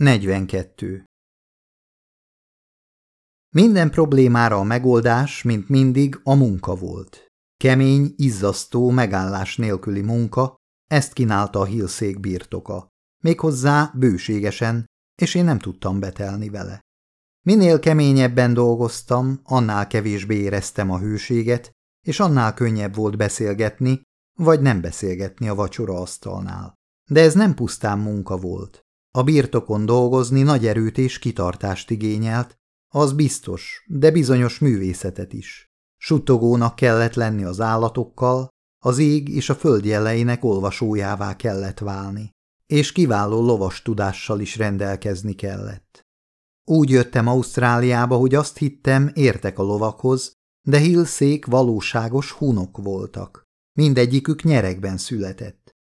42. Minden problémára a megoldás, mint mindig, a munka volt. Kemény, izzasztó, megállás nélküli munka, ezt kínálta a hílszék birtoka. Méghozzá bőségesen, és én nem tudtam betelni vele. Minél keményebben dolgoztam, annál kevésbé éreztem a hőséget, és annál könnyebb volt beszélgetni, vagy nem beszélgetni a vacsora asztalnál. De ez nem pusztán munka volt. A birtokon dolgozni nagy erőt és kitartást igényelt, az biztos, de bizonyos művészetet is. Suttogónak kellett lenni az állatokkal, az ég és a föld jeleinek olvasójává kellett válni, és kiváló lovas tudással is rendelkezni kellett. Úgy jöttem Ausztráliába, hogy azt hittem, értek a lovakhoz, de Hillszék valóságos hunok voltak. Mindegyikük nyerekben született.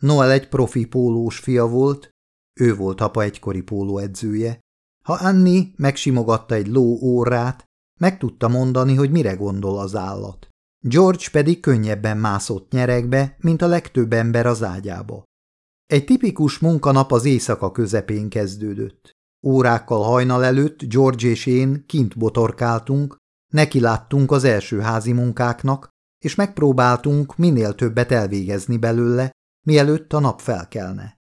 Noel egy profi pólós fia volt, ő volt apa egykori pólóedzője. Ha Anni megsimogatta egy ló órát, meg tudta mondani, hogy mire gondol az állat. George pedig könnyebben mászott nyerekbe, mint a legtöbb ember az ágyába. Egy tipikus munkanap az éjszaka közepén kezdődött. Órákkal hajnal előtt George és én kint botorkáltunk, nekiláttunk az első házi munkáknak, és megpróbáltunk minél többet elvégezni belőle, mielőtt a nap felkelne.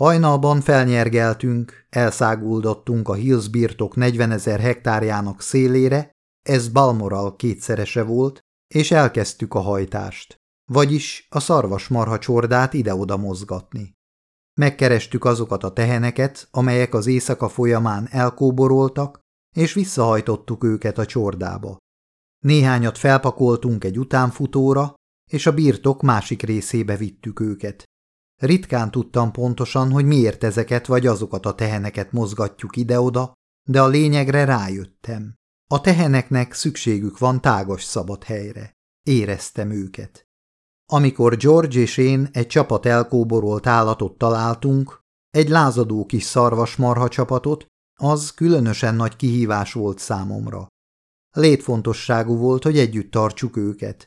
Hajnalban felnyergeltünk, elszáguldottunk a Hills birtok 40 ezer hektárjának szélére, ez Balmoral kétszerese volt, és elkezdtük a hajtást, vagyis a szarvasmarha csordát ide-oda mozgatni. Megkerestük azokat a teheneket, amelyek az éjszaka folyamán elkóboroltak, és visszahajtottuk őket a csordába. Néhányat felpakoltunk egy utánfutóra, és a birtok másik részébe vittük őket. Ritkán tudtam pontosan, hogy miért ezeket vagy azokat a teheneket mozgatjuk ide-oda, de a lényegre rájöttem. A teheneknek szükségük van tágas szabad helyre. Éreztem őket. Amikor George és én egy csapat elkóborolt állatot találtunk, egy lázadó kis szarvasmarha csapatot, az különösen nagy kihívás volt számomra. Létfontosságú volt, hogy együtt tartsuk őket.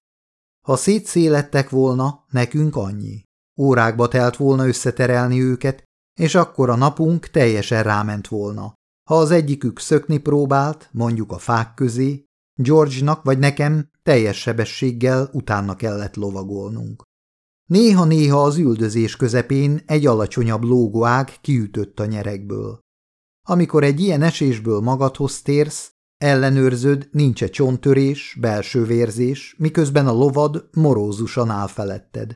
Ha szétszélettek volna, nekünk annyi. Órákba telt volna összeterelni őket, és akkor a napunk teljesen ráment volna. Ha az egyikük szökni próbált, mondjuk a fák közé, George-nak vagy nekem teljes sebességgel utána kellett lovagolnunk. Néha-néha az üldözés közepén egy alacsonyabb lógóág kiütött a nyerekből. Amikor egy ilyen esésből magadhoz térsz, ellenőrzöd, nincs-e csontörés, belső vérzés, miközben a lovad morózusan áll feletted.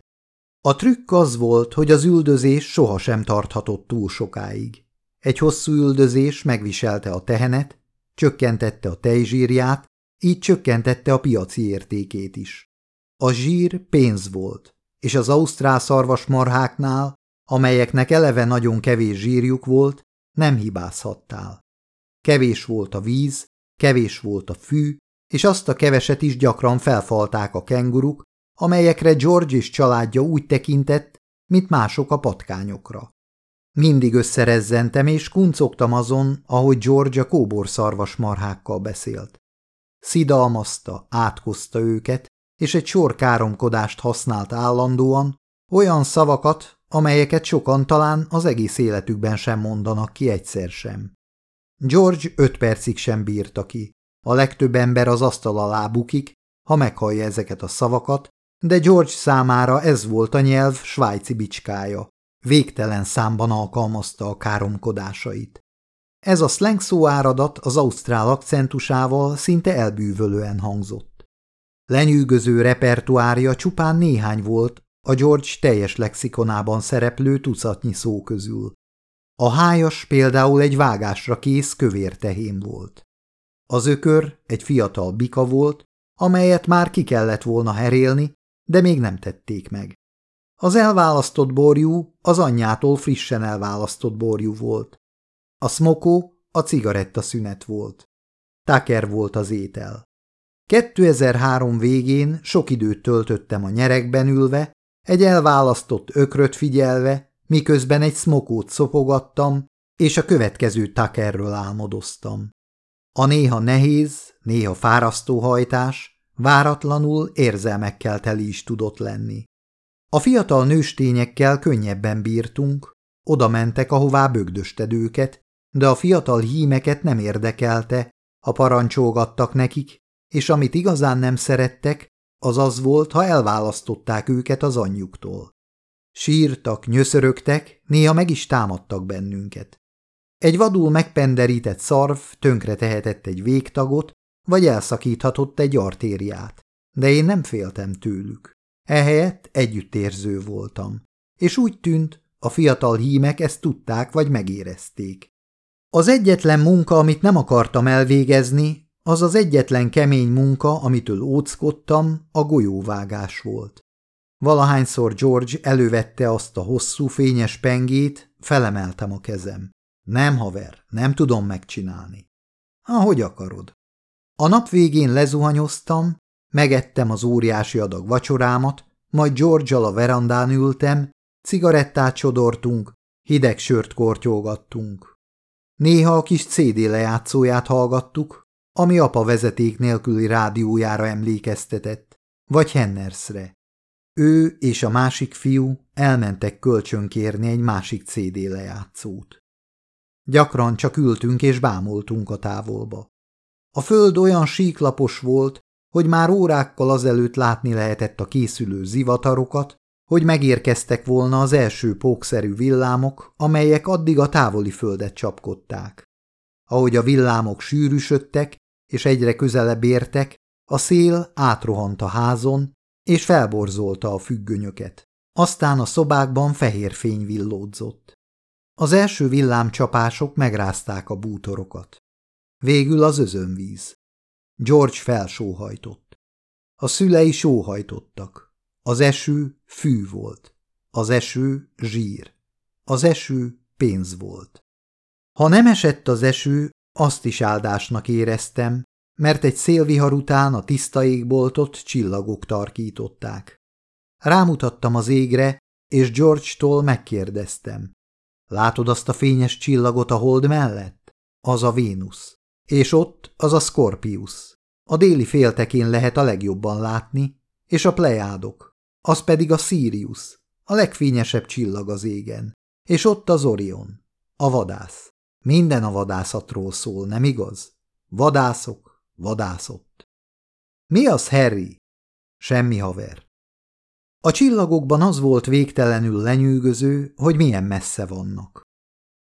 A trükk az volt, hogy az üldözés sohasem tarthatott túl sokáig. Egy hosszú üldözés megviselte a tehenet, csökkentette a tejzsírját, így csökkentette a piaci értékét is. A zsír pénz volt, és az ausztrál szarvasmarháknál, amelyeknek eleve nagyon kevés zsírjuk volt, nem hibázhattál. Kevés volt a víz, kevés volt a fű, és azt a keveset is gyakran felfalták a kenguruk, amelyekre George és családja úgy tekintett, mint mások a patkányokra. Mindig összerezzentem és kuncogtam azon, ahogy George a kóborszarvas marhákkal beszélt. Szidalmazta, átkozta őket, és egy sor káromkodást használt állandóan, olyan szavakat, amelyeket sokan talán az egész életükben sem mondanak ki egyszer sem. George öt percig sem bírta ki. A legtöbb ember az asztal alá bukik, ha meghallja ezeket a szavakat, de George számára ez volt a nyelv svájci bicskája. Végtelen számban alkalmazta a káromkodásait. Ez a slang szóáradat az ausztrál akcentusával szinte elbűvölően hangzott. Lenyűgöző repertoárja csupán néhány volt a George teljes lexikonában szereplő tucatnyi szó közül. A hájas például egy vágásra kész kövér tehén volt. Az ökör egy fiatal bika volt, amelyet már ki kellett volna herélni, de még nem tették meg. Az elválasztott borjú az anyjától frissen elválasztott borjú volt. A smokó a cigaretta szünet volt. Tucker volt az étel. 2003 végén sok időt töltöttem a nyerekben ülve, egy elválasztott ökröt figyelve, miközben egy smokót szopogattam, és a következő Tuckerről álmodoztam. A néha nehéz, néha fárasztó hajtás Váratlanul érzelmekkel teli is tudott lenni. A fiatal nőstényekkel könnyebben bírtunk, oda mentek, ahová bögdösted őket, de a fiatal hímeket nem érdekelte, ha parancsolgattak nekik, és amit igazán nem szerettek, az az volt, ha elválasztották őket az anyjuktól. Sírtak, nyöszörögtek, néha meg is támadtak bennünket. Egy vadul megpenderített szarv tönkre tehetett egy végtagot, vagy elszakíthatott egy artériát, de én nem féltem tőlük. Ehelyett együttérző voltam, és úgy tűnt, a fiatal hímek ezt tudták vagy megérezték. Az egyetlen munka, amit nem akartam elvégezni, az az egyetlen kemény munka, amitől óckodtam, a golyóvágás volt. Valahányszor George elővette azt a hosszú fényes pengét, felemeltem a kezem. Nem, haver, nem tudom megcsinálni. Ahogy akarod. A nap végén lezuhanyoztam, megettem az óriási adag vacsorámat, majd george a verandán ültem, cigarettát sodortunk, hideg sört kortyolgattunk. Néha a kis CD lejátszóját hallgattuk, ami apa vezeték nélküli rádiójára emlékeztetett, vagy Hennersre. Ő és a másik fiú elmentek kölcsönkérni egy másik CD lejátszót. Gyakran csak ültünk és bámultunk a távolba. A föld olyan síklapos volt, hogy már órákkal azelőtt látni lehetett a készülő zivatarokat, hogy megérkeztek volna az első pókszerű villámok, amelyek addig a távoli földet csapkodták. Ahogy a villámok sűrűsödtek, és egyre közelebb értek, a szél átrohant a házon, és felborzolta a függönyöket. Aztán a szobákban fehér fény villódzott. Az első villámcsapások megrázták a bútorokat. Végül az özönvíz. George felsóhajtott. A szülei sóhajtottak. Az eső fű volt. Az eső zsír. Az eső pénz volt. Ha nem esett az eső, azt is áldásnak éreztem, mert egy szélvihar után a tiszta égboltot csillagok tarkították. Rámutattam az égre, és George-tól megkérdeztem. Látod azt a fényes csillagot a hold mellett? Az a Vénusz. És ott az a Scorpius. A déli féltekén lehet a legjobban látni, és a Plejádok. Az pedig a Sirius, a legfényesebb csillag az égen. És ott az Orion, a vadász. Minden a vadászatról szól, nem igaz? Vadászok, vadászott. Mi az, Harry? Semmi haver. A csillagokban az volt végtelenül lenyűgöző, hogy milyen messze vannak.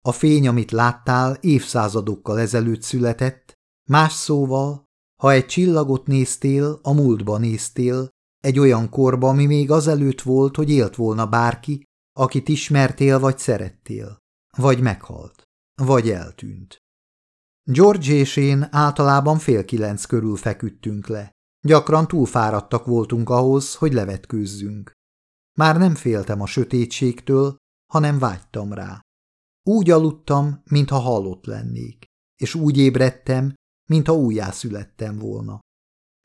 A fény, amit láttál, évszázadokkal ezelőtt született, más szóval, ha egy csillagot néztél, a múltba néztél, egy olyan korba, ami még azelőtt volt, hogy élt volna bárki, akit ismertél vagy szerettél, vagy meghalt, vagy eltűnt. George és én általában fél kilenc körül feküdtünk le. Gyakran túlfáradtak voltunk ahhoz, hogy levetkőzzünk. Már nem féltem a sötétségtől, hanem vágytam rá. Úgy aludtam, mintha halott lennék, és úgy ébredtem, mintha újjászülettem volna.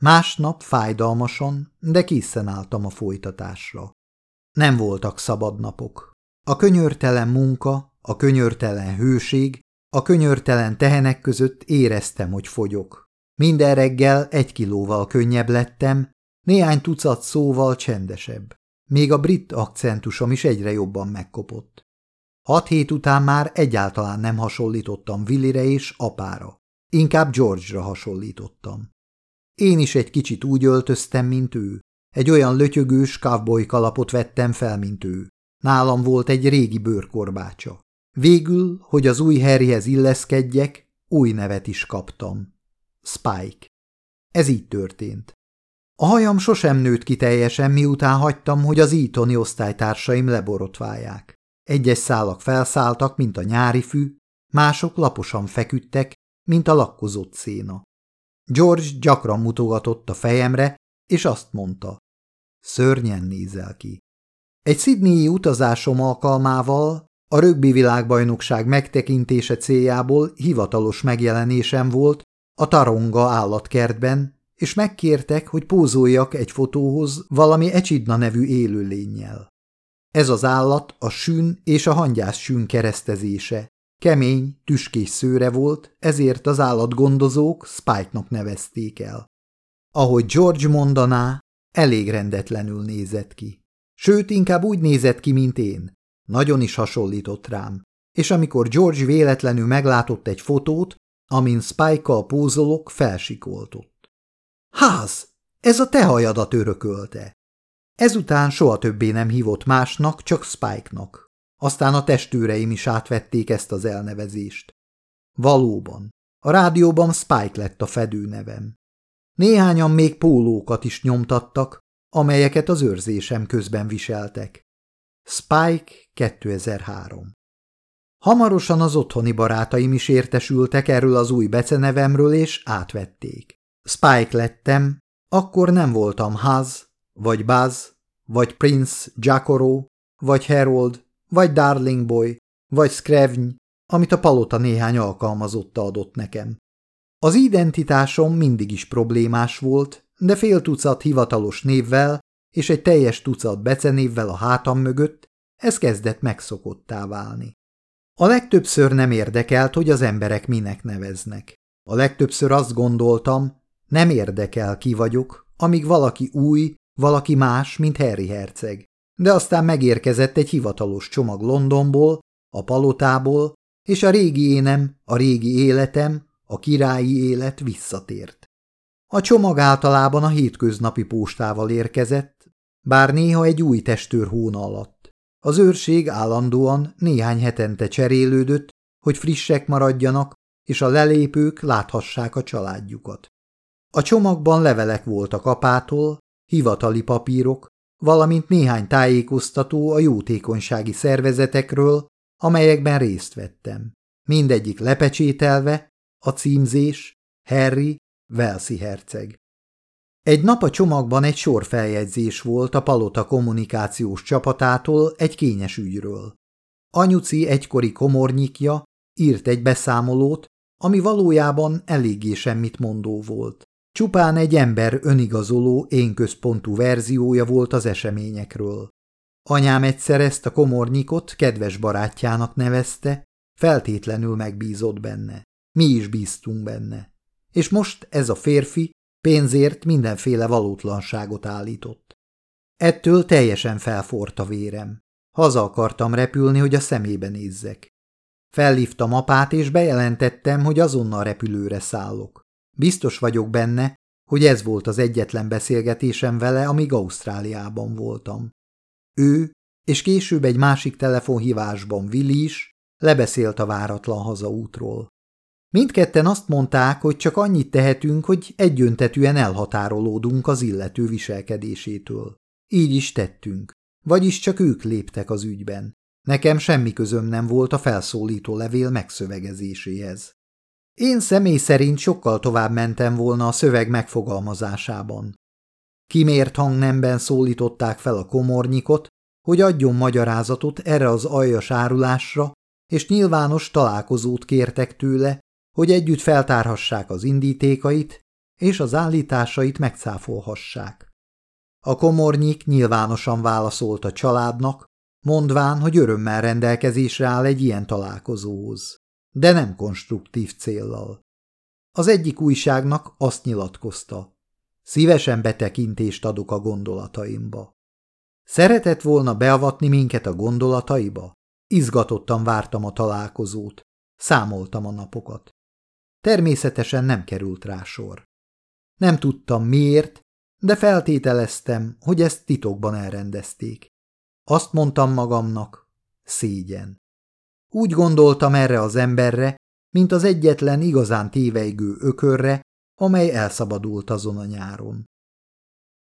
Másnap fájdalmasan, de készen álltam a folytatásra. Nem voltak szabad napok. A könyörtelen munka, a könyörtelen hőség, a könyörtelen tehenek között éreztem, hogy fogyok. Minden reggel egy kilóval könnyebb lettem, néhány tucat szóval csendesebb. Még a brit akcentusom is egyre jobban megkopott. Hat hét után már egyáltalán nem hasonlítottam Willire és apára. Inkább George-ra hasonlítottam. Én is egy kicsit úgy öltöztem, mint ő. Egy olyan lötyögős cowboy kalapot vettem fel, mint ő. Nálam volt egy régi bőrkorbácsa. Végül, hogy az új Harryhez illeszkedjek, új nevet is kaptam. Spike. Ez így történt. A hajam sosem nőtt ki teljesen, miután hagytam, hogy az ítoni osztálytársaim leborotválják. Egyes szálak felszálltak, mint a nyári fű, mások laposan feküdtek, mint a lakkozott széna. George gyakran mutogatott a fejemre, és azt mondta, szörnyen nézel ki. Egy szidnélyi utazásom alkalmával a rögbi világbajnokság megtekintése céljából hivatalos megjelenésem volt a Taronga állatkertben, és megkértek, hogy pózoljak egy fotóhoz valami ecsidna nevű élőlényjel. Ez az állat a sün és a hangyás sün keresztezése. Kemény, tüskés szőre volt, ezért az állatgondozók Spike-nak nevezték el. Ahogy George mondaná, elég rendetlenül nézett ki. Sőt, inkább úgy nézett ki, mint én. Nagyon is hasonlított rám. És amikor George véletlenül meglátott egy fotót, amin Spike-kal pózolok, felsikoltott. Ház! Ez a te hajadat örökölte! Ezután soha többé nem hívott másnak, csak Spike-nak. Aztán a testőreim is átvették ezt az elnevezést. Valóban, a rádióban Spike lett a fedőnevem. Néhányan még pólókat is nyomtattak, amelyeket az őrzésem közben viseltek. Spike 2003 Hamarosan az otthoni barátaim is értesültek erről az új becenevemről, és átvették. Spike lettem, akkor nem voltam Haz, vagy Buzz, vagy Prince Jacoro, vagy Harold, vagy Darling Boy, vagy Screvny, amit a palota néhány alkalmazotta adott nekem. Az identitásom mindig is problémás volt, de fél tucat hivatalos névvel és egy teljes tucat becenévvel a hátam mögött ez kezdett megszokottá válni. A legtöbbször nem érdekelt, hogy az emberek minek neveznek. A legtöbbször azt gondoltam, nem érdekel ki vagyok, amíg valaki új, valaki más, mint Harry herceg. De aztán megérkezett egy hivatalos csomag Londonból, a palotából, és a régi énem, a régi életem, a királyi élet visszatért. A csomag általában a hétköznapi postával érkezett, bár néha egy új testőr hóna alatt. Az őrség állandóan néhány hetente cserélődött, hogy frissek maradjanak, és a lelépők láthassák a családjukat. A csomagban levelek voltak apától, hivatali papírok, valamint néhány tájékoztató a jótékonysági szervezetekről, amelyekben részt vettem. Mindegyik lepecsételve, a címzés, Harry, Velszi herceg. Egy nap a csomagban egy sor feljegyzés volt a palota kommunikációs csapatától egy kényes ügyről. Anyuci egykori komornyikja írt egy beszámolót, ami valójában eléggé semmit mondó volt. Csupán egy ember önigazoló, énközpontú verziója volt az eseményekről. Anyám egyszer ezt a komornyikot kedves barátjának nevezte, feltétlenül megbízott benne. Mi is bíztunk benne. És most ez a férfi pénzért mindenféle valótlanságot állított. Ettől teljesen felforrt a vérem. Haza akartam repülni, hogy a szemébe nézzek. Felhívtam apát, és bejelentettem, hogy azonnal repülőre szállok. Biztos vagyok benne, hogy ez volt az egyetlen beszélgetésem vele, amíg Ausztráliában voltam. Ő, és később egy másik telefonhívásban Willi is lebeszélt a váratlan hazaútról. Mindketten azt mondták, hogy csak annyit tehetünk, hogy egyöntetűen elhatárolódunk az illető viselkedésétől. Így is tettünk. Vagyis csak ők léptek az ügyben. Nekem semmi közöm nem volt a felszólító levél megszövegezéséhez. Én személy szerint sokkal tovább mentem volna a szöveg megfogalmazásában. Kimért hangnemben szólították fel a komornyikot, hogy adjon magyarázatot erre az aljas árulásra, és nyilvános találkozót kértek tőle, hogy együtt feltárhassák az indítékait, és az állításait megcáfolhassák. A komornyik nyilvánosan válaszolt a családnak, mondván, hogy örömmel rendelkezésre áll egy ilyen találkozóhoz de nem konstruktív céllal. Az egyik újságnak azt nyilatkozta, szívesen betekintést adok a gondolataimba. Szeretett volna beavatni minket a gondolataiba? Izgatottan vártam a találkozót, számoltam a napokat. Természetesen nem került rá sor. Nem tudtam miért, de feltételeztem, hogy ezt titokban elrendezték. Azt mondtam magamnak, szégyen. Úgy gondoltam erre az emberre, mint az egyetlen igazán téveigő ökörre, amely elszabadult azon a nyáron.